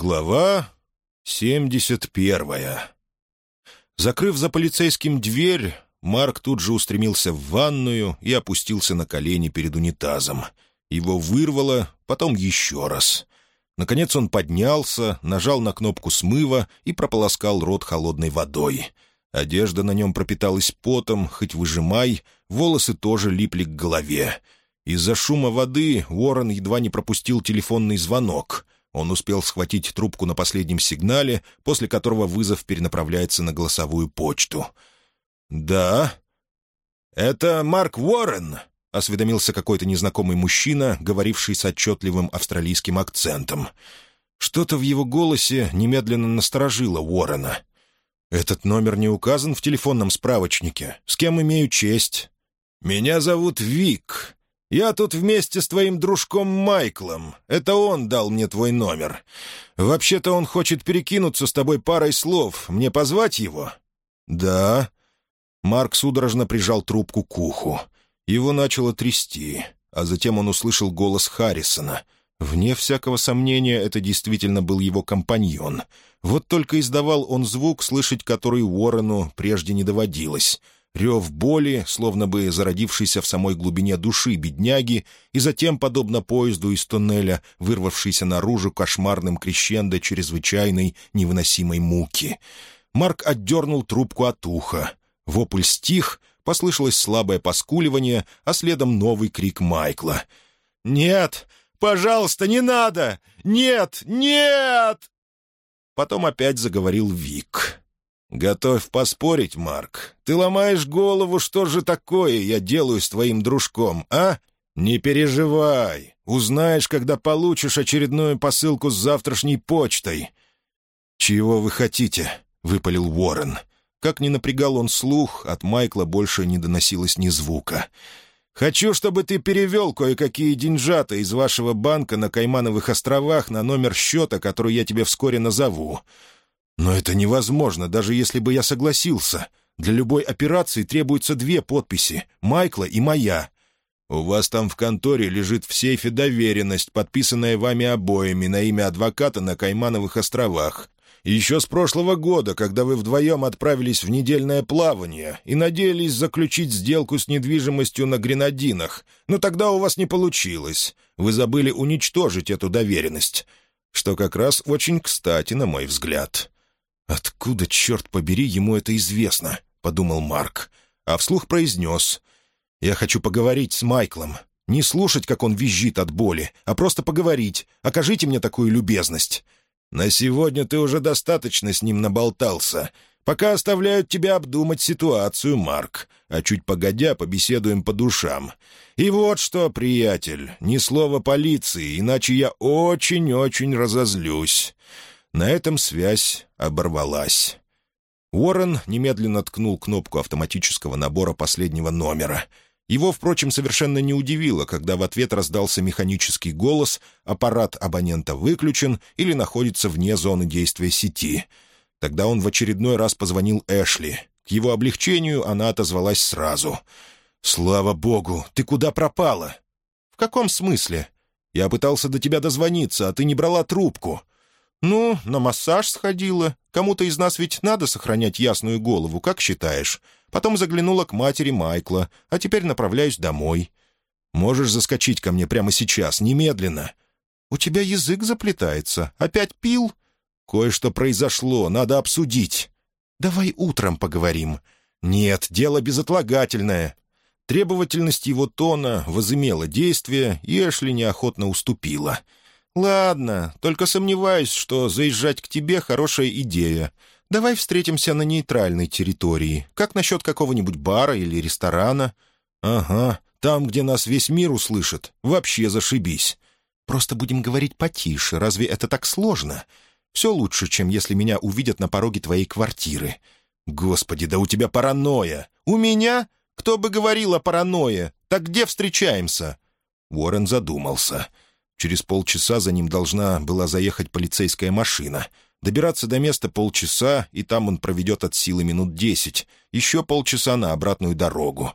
Глава 71 Закрыв за полицейским дверь, Марк тут же устремился в ванную и опустился на колени перед унитазом. Его вырвало, потом еще раз. Наконец он поднялся, нажал на кнопку смыва и прополоскал рот холодной водой. Одежда на нем пропиталась потом, хоть выжимай, волосы тоже липли к голове. Из-за шума воды Уоррен едва не пропустил телефонный звонок — он успел схватить трубку на последнем сигнале, после которого вызов перенаправляется на голосовую почту. «Да?» «Это Марк Уоррен», — осведомился какой-то незнакомый мужчина, говоривший с отчетливым австралийским акцентом. Что-то в его голосе немедленно насторожило Уоррена. «Этот номер не указан в телефонном справочнике. С кем имею честь?» «Меня зовут Вик. Я тут вместе с твоим дружком Майклом. Это он дал мне твой номер. Вообще-то он хочет перекинуться с тобой парой слов. Мне позвать его?» «Да». Марк судорожно прижал трубку к уху. Его начало трясти, а затем он услышал голос Харрисона. Вне всякого сомнения, это действительно был его компаньон. Вот только издавал он звук, слышать который Уоррену прежде не доводилось — рев боли, словно бы зародившийся в самой глубине души бедняги, и затем, подобно поезду из туннеля, вырвавшийся наружу кошмарным крещендо чрезвычайной невыносимой муки. Марк отдернул трубку от уха. Вопль стих, послышалось слабое поскуливание, а следом новый крик Майкла. «Нет! Пожалуйста, не надо! Нет! Нет!» Потом опять заговорил Вик. «Готовь поспорить, Марк. Ты ломаешь голову, что же такое я делаю с твоим дружком, а? Не переживай. Узнаешь, когда получишь очередную посылку с завтрашней почтой». «Чего вы хотите?» — выпалил Уоррен. Как ни напрягал он слух, от Майкла больше не доносилось ни звука. «Хочу, чтобы ты перевел кое-какие деньжата из вашего банка на Каймановых островах на номер счета, который я тебе вскоре назову. «Но это невозможно, даже если бы я согласился. Для любой операции требуются две подписи — Майкла и моя. У вас там в конторе лежит в сейфе доверенность, подписанная вами обоими на имя адвоката на Каймановых островах. Еще с прошлого года, когда вы вдвоем отправились в недельное плавание и надеялись заключить сделку с недвижимостью на Гренадинах, но тогда у вас не получилось. Вы забыли уничтожить эту доверенность, что как раз очень кстати, на мой взгляд». «Откуда, черт побери, ему это известно?» — подумал Марк. А вслух произнес. «Я хочу поговорить с Майклом. Не слушать, как он визжит от боли, а просто поговорить. Окажите мне такую любезность». «На сегодня ты уже достаточно с ним наболтался. Пока оставляют тебя обдумать ситуацию, Марк, а чуть погодя побеседуем по душам. И вот что, приятель, ни слова полиции, иначе я очень-очень разозлюсь. На этом связь оборвалась. Уоррен немедленно ткнул кнопку автоматического набора последнего номера. Его, впрочем, совершенно не удивило, когда в ответ раздался механический голос «аппарат абонента выключен» или находится вне зоны действия сети. Тогда он в очередной раз позвонил Эшли. К его облегчению она отозвалась сразу. «Слава богу! Ты куда пропала?» «В каком смысле?» «Я пытался до тебя дозвониться, а ты не брала трубку». «Ну, на массаж сходила. Кому-то из нас ведь надо сохранять ясную голову, как считаешь?» Потом заглянула к матери Майкла, а теперь направляюсь домой. «Можешь заскочить ко мне прямо сейчас, немедленно?» «У тебя язык заплетается. Опять пил?» «Кое-что произошло, надо обсудить». «Давай утром поговорим». «Нет, дело безотлагательное». Требовательность его тона возымела действие, и Эшли неохотно уступила — «Ладно, только сомневаюсь, что заезжать к тебе — хорошая идея. Давай встретимся на нейтральной территории. Как насчет какого-нибудь бара или ресторана?» «Ага, там, где нас весь мир услышит. Вообще зашибись. Просто будем говорить потише. Разве это так сложно? Все лучше, чем если меня увидят на пороге твоей квартиры. Господи, да у тебя паранойя. У меня? Кто бы говорил о паранойе? Так где встречаемся?» Уоррен задумался. Через полчаса за ним должна была заехать полицейская машина. Добираться до места полчаса, и там он проведет от силы минут десять. Еще полчаса на обратную дорогу.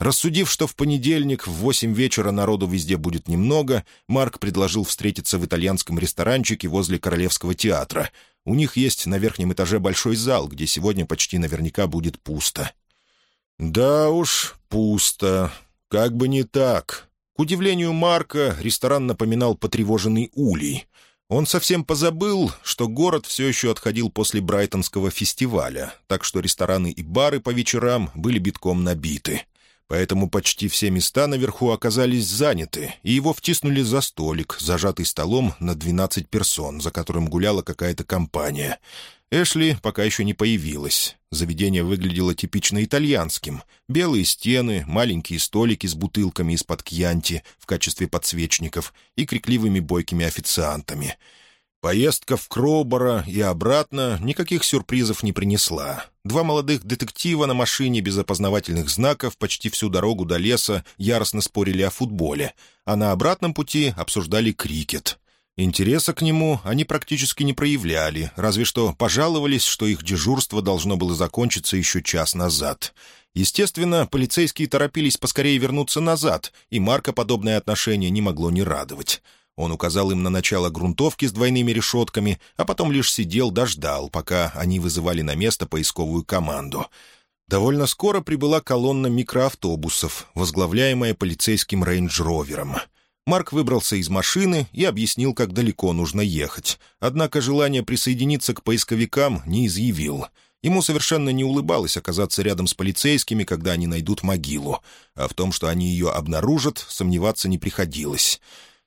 Рассудив, что в понедельник в восемь вечера народу везде будет немного, Марк предложил встретиться в итальянском ресторанчике возле Королевского театра. У них есть на верхнем этаже большой зал, где сегодня почти наверняка будет пусто. «Да уж, пусто. Как бы не так». К удивлению Марка, ресторан напоминал потревоженный улей. Он совсем позабыл, что город все еще отходил после Брайтонского фестиваля, так что рестораны и бары по вечерам были битком набиты поэтому почти все места наверху оказались заняты, и его втиснули за столик, зажатый столом на 12 персон, за которым гуляла какая-то компания. Эшли пока еще не появилась. Заведение выглядело типично итальянским. Белые стены, маленькие столики с бутылками из-под кьянти в качестве подсвечников и крикливыми бойкими официантами — Поездка в Кроубора и обратно никаких сюрпризов не принесла. Два молодых детектива на машине без опознавательных знаков почти всю дорогу до леса яростно спорили о футболе, а на обратном пути обсуждали крикет. Интереса к нему они практически не проявляли, разве что пожаловались, что их дежурство должно было закончиться еще час назад. Естественно, полицейские торопились поскорее вернуться назад, и Марка подобное отношение не могло не радовать. Он указал им на начало грунтовки с двойными решетками, а потом лишь сидел дождал, пока они вызывали на место поисковую команду. Довольно скоро прибыла колонна микроавтобусов, возглавляемая полицейским рейндж-ровером. Марк выбрался из машины и объяснил, как далеко нужно ехать. Однако желание присоединиться к поисковикам не изъявил. Ему совершенно не улыбалось оказаться рядом с полицейскими, когда они найдут могилу. А в том, что они ее обнаружат, сомневаться не приходилось.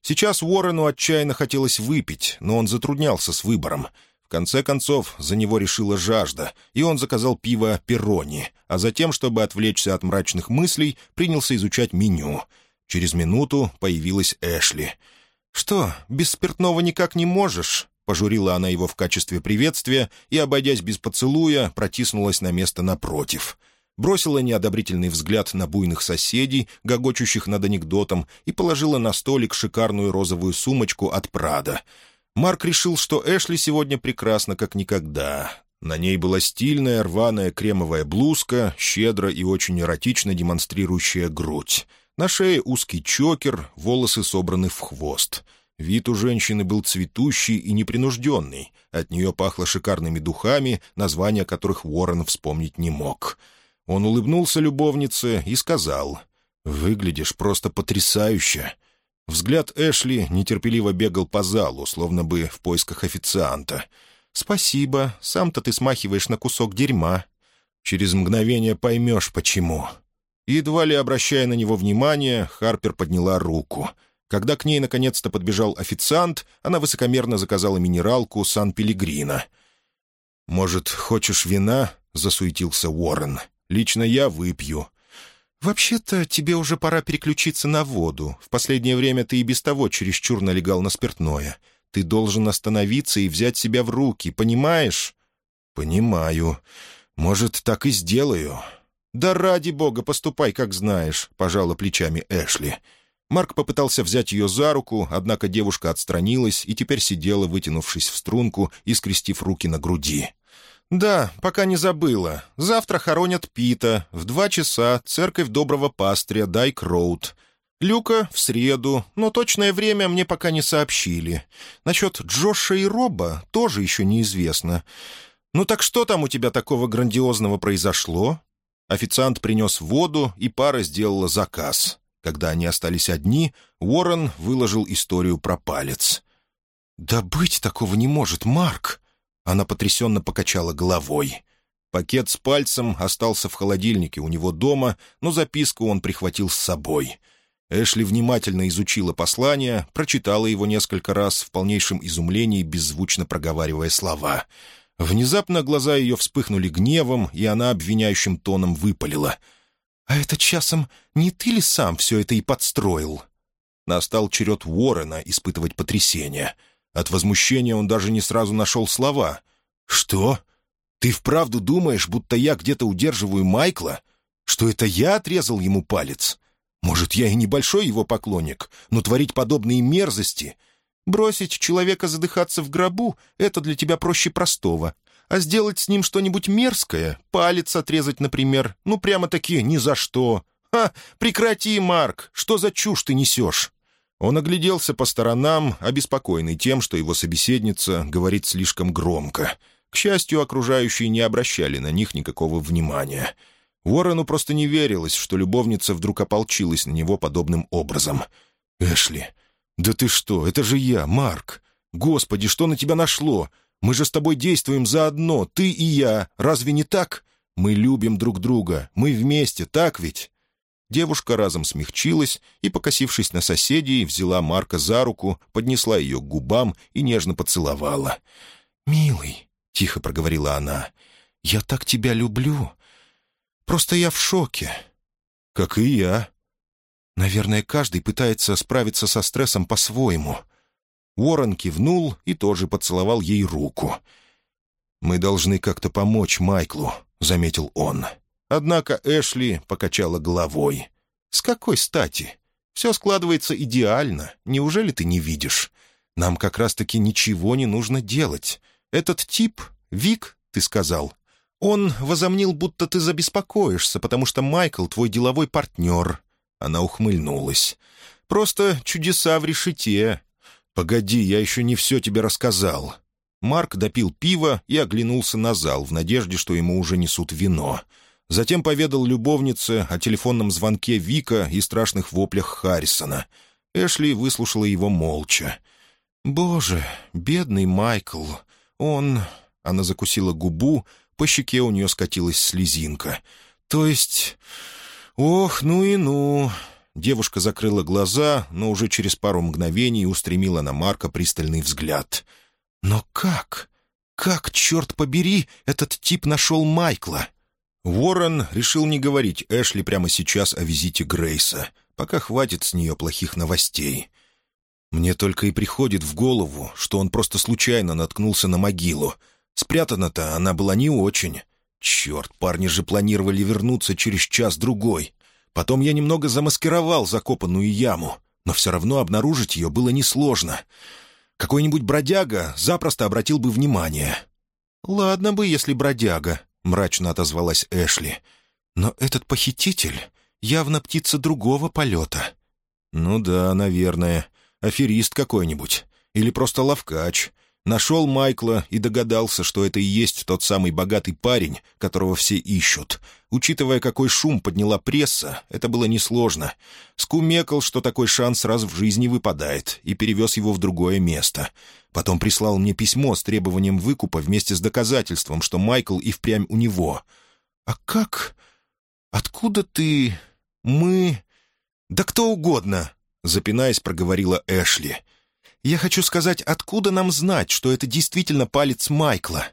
Сейчас Уоррену отчаянно хотелось выпить, но он затруднялся с выбором. В конце концов, за него решила жажда, и он заказал пиво «Перрони», а затем, чтобы отвлечься от мрачных мыслей, принялся изучать меню. Через минуту появилась Эшли. «Что, без спиртного никак не можешь?» Пожурила она его в качестве приветствия и, обойдясь без поцелуя, протиснулась на место напротив — бросила неодобрительный взгляд на буйных соседей, гогочущих над анекдотом, и положила на столик шикарную розовую сумочку от Прада. Марк решил, что Эшли сегодня прекрасна как никогда. На ней была стильная рваная кремовая блузка, щедро и очень эротично демонстрирующая грудь. На шее узкий чокер, волосы собраны в хвост. Вид у женщины был цветущий и непринужденный. От нее пахло шикарными духами, названия которых Уоррен вспомнить не мог — он улыбнулся любовнице и сказал, «Выглядишь просто потрясающе». Взгляд Эшли нетерпеливо бегал по залу, словно бы в поисках официанта. «Спасибо, сам-то ты смахиваешь на кусок дерьма. Через мгновение поймешь, почему». Едва ли обращая на него внимание, Харпер подняла руку. Когда к ней наконец-то подбежал официант, она высокомерно заказала минералку «Сан-Пелегрино». «Может, хочешь вина?» — засуетился Уоррен. Лично я выпью». «Вообще-то тебе уже пора переключиться на воду. В последнее время ты и без того чересчур налегал на спиртное. Ты должен остановиться и взять себя в руки, понимаешь?» «Понимаю. Может, так и сделаю». «Да ради бога, поступай, как знаешь», — пожала плечами Эшли. Марк попытался взять ее за руку, однако девушка отстранилась и теперь сидела, вытянувшись в струнку и скрестив руки на груди. «Да, пока не забыла. Завтра хоронят Пита. В два часа церковь Доброго Пастыря Дайк-Роуд. Люка в среду, но точное время мне пока не сообщили. Насчет Джоша и Роба тоже еще неизвестно. Ну так что там у тебя такого грандиозного произошло?» Официант принес воду, и пара сделала заказ. Когда они остались одни, Уоррен выложил историю про палец. «Да быть такого не может, Марк!» Она потрясенно покачала головой. Пакет с пальцем остался в холодильнике у него дома, но записку он прихватил с собой. Эшли внимательно изучила послание, прочитала его несколько раз в полнейшем изумлении, беззвучно проговаривая слова. Внезапно глаза ее вспыхнули гневом, и она обвиняющим тоном выпалила. «А это часом не ты ли сам все это и подстроил?» Настал черед Уоррена испытывать потрясение — от возмущения он даже не сразу нашел слова. «Что? Ты вправду думаешь, будто я где-то удерживаю Майкла? Что это я отрезал ему палец? Может, я и небольшой его поклонник, но творить подобные мерзости... Бросить человека задыхаться в гробу — это для тебя проще простого. А сделать с ним что-нибудь мерзкое, палец отрезать, например, ну прямо-таки ни за что. «Ха! Прекрати, Марк! Что за чушь ты несешь?» Он огляделся по сторонам, обеспокоенный тем, что его собеседница говорит слишком громко. К счастью, окружающие не обращали на них никакого внимания. Уоррену просто не верилось, что любовница вдруг ополчилась на него подобным образом. «Эшли, да ты что, это же я, Марк! Господи, что на тебя нашло? Мы же с тобой действуем заодно, ты и я, разве не так? Мы любим друг друга, мы вместе, так ведь?» Девушка разом смягчилась и, покосившись на соседей, взяла Марка за руку, поднесла ее к губам и нежно поцеловала. «Милый», — тихо проговорила она, — «я так тебя люблю. Просто я в шоке». «Как и я». «Наверное, каждый пытается справиться со стрессом по-своему». Уоррен кивнул и тоже поцеловал ей руку. «Мы должны как-то помочь Майклу», — заметил он. Однако Эшли покачала головой. «С какой стати? Все складывается идеально. Неужели ты не видишь? Нам как раз-таки ничего не нужно делать. Этот тип, Вик, ты сказал, он возомнил, будто ты забеспокоишься, потому что Майкл твой деловой партнер». Она ухмыльнулась. «Просто чудеса в решете. Погоди, я еще не все тебе рассказал». Марк допил пиво и оглянулся на зал в надежде, что ему уже несут вино. Затем поведал любовнице о телефонном звонке Вика и страшных воплях Харрисона. Эшли выслушала его молча. «Боже, бедный Майкл, он...» Она закусила губу, по щеке у нее скатилась слезинка. «То есть... Ох, ну и ну...» Девушка закрыла глаза, но уже через пару мгновений устремила на Марка пристальный взгляд. «Но как? Как, черт побери, этот тип нашел Майкла?» Уоррен решил не говорить Эшли прямо сейчас о визите Грейса, пока хватит с нее плохих новостей. Мне только и приходит в голову, что он просто случайно наткнулся на могилу. Спрятана-то она была не очень. Черт, парни же планировали вернуться через час-другой. Потом я немного замаскировал закопанную яму, но все равно обнаружить ее было несложно. Какой-нибудь бродяга запросто обратил бы внимание. «Ладно бы, если бродяга», мрачно отозвалась Эшли. «Но этот похититель явно птица другого полета». «Ну да, наверное. Аферист какой-нибудь. Или просто ловкач. Нашел Майкла и догадался, что это и есть тот самый богатый парень, которого все ищут. Учитывая, какой шум подняла пресса, это было несложно. Скумекал, что такой шанс раз в жизни выпадает, и перевез его в другое место. Потом прислал мне письмо с требованием выкупа вместе с доказательством, что Майкл и впрямь у него. «А как? Откуда ты? Мы? Да кто угодно!» Запинаясь, проговорила Эшли. «Я хочу сказать, откуда нам знать, что это действительно палец Майкла?»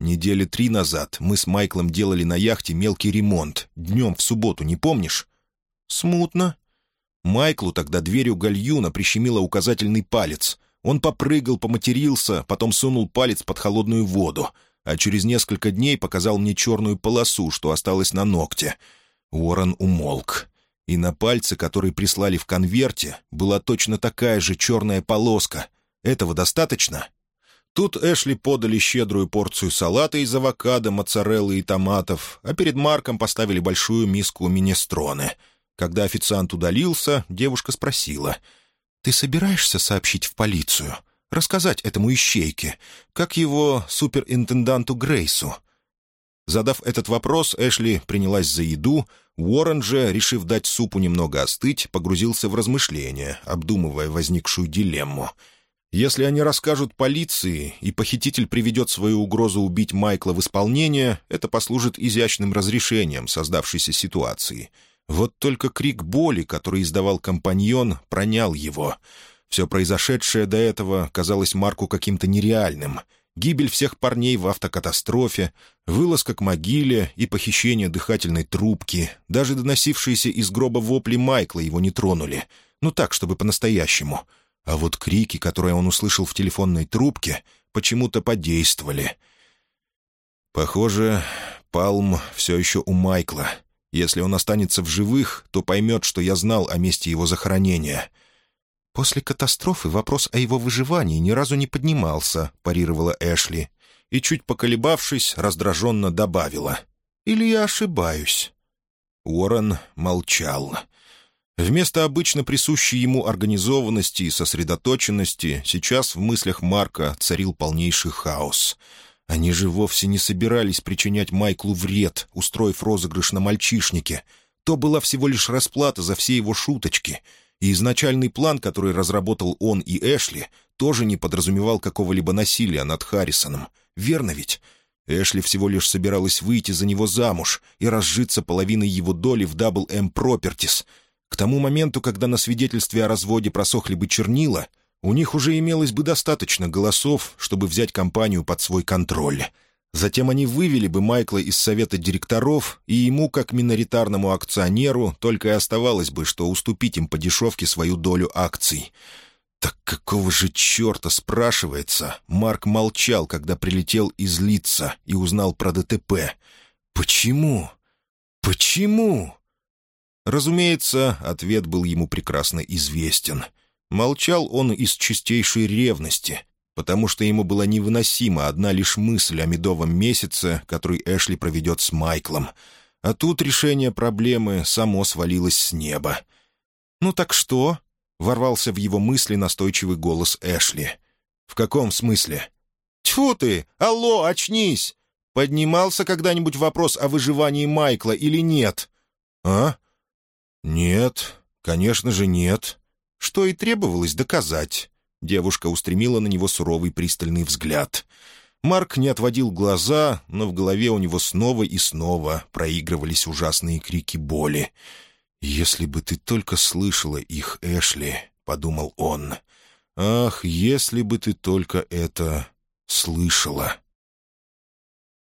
Недели три назад мы с Майклом делали на яхте мелкий ремонт. Днем в субботу, не помнишь? Смутно. Майклу тогда дверью гальюна прищемила указательный палец — он попрыгал, поматерился, потом сунул палец под холодную воду, а через несколько дней показал мне черную полосу, что осталось на ногте. Уоррен умолк. И на пальце, который прислали в конверте, была точно такая же черная полоска. Этого достаточно? Тут Эшли подали щедрую порцию салата из авокадо, моцареллы и томатов, а перед Марком поставили большую миску минестроны. Когда официант удалился, девушка спросила — «Ты собираешься сообщить в полицию? Рассказать этому ищейке? Как его суперинтенданту Грейсу?» Задав этот вопрос, Эшли принялась за еду. Уоррен же, решив дать супу немного остыть, погрузился в размышления, обдумывая возникшую дилемму. Если они расскажут полиции, и похититель приведет свою угрозу убить Майкла в исполнение, это послужит изящным разрешением создавшейся ситуации — вот только крик боли, который издавал компаньон, пронял его. Все произошедшее до этого казалось Марку каким-то нереальным. Гибель всех парней в автокатастрофе, вылазка к могиле и похищение дыхательной трубки, даже доносившиеся из гроба вопли Майкла его не тронули. Ну так, чтобы по-настоящему. А вот крики, которые он услышал в телефонной трубке, почему-то подействовали. Похоже, Палм все еще у Майкла — если он останется в живых, то поймет, что я знал о месте его захоронения». «После катастрофы вопрос о его выживании ни разу не поднимался», — парировала Эшли. И, чуть поколебавшись, раздраженно добавила. «Или я ошибаюсь?» Уоррен молчал. Вместо обычно присущей ему организованности и сосредоточенности сейчас в мыслях Марка царил полнейший хаос. Они же вовсе не собирались причинять Майклу вред, устроив розыгрыш на мальчишнике. То была всего лишь расплата за все его шуточки. И изначальный план, который разработал он и Эшли, тоже не подразумевал какого-либо насилия над Харрисоном. Верно ведь? Эшли всего лишь собиралась выйти за него замуж и разжиться половиной его доли в Double M Properties — к тому моменту, когда на свидетельстве о разводе просохли бы чернила, у них уже имелось бы достаточно голосов, чтобы взять компанию под свой контроль. Затем они вывели бы Майкла из совета директоров, и ему, как миноритарному акционеру, только и оставалось бы, что уступить им по дешевке свою долю акций. Так какого же черта, спрашивается, Марк молчал, когда прилетел из Лица и узнал про ДТП? Почему? Почему? Разумеется, ответ был ему прекрасно известен. Молчал он из чистейшей ревности, потому что ему была невыносима одна лишь мысль о медовом месяце, который Эшли проведет с Майклом. А тут решение проблемы само свалилось с неба. «Ну так что?» — ворвался в его мысли настойчивый голос Эшли. «В каком смысле?» «Тьфу ты! Алло, очнись! Поднимался когда-нибудь вопрос о выживании Майкла или нет?» «А?» «Нет, конечно же нет. Что и требовалось доказать». Девушка устремила на него суровый пристальный взгляд. Марк не отводил глаза, но в голове у него снова и снова проигрывались ужасные крики боли. «Если бы ты только слышала их, Эшли», — подумал он. «Ах, если бы ты только это слышала».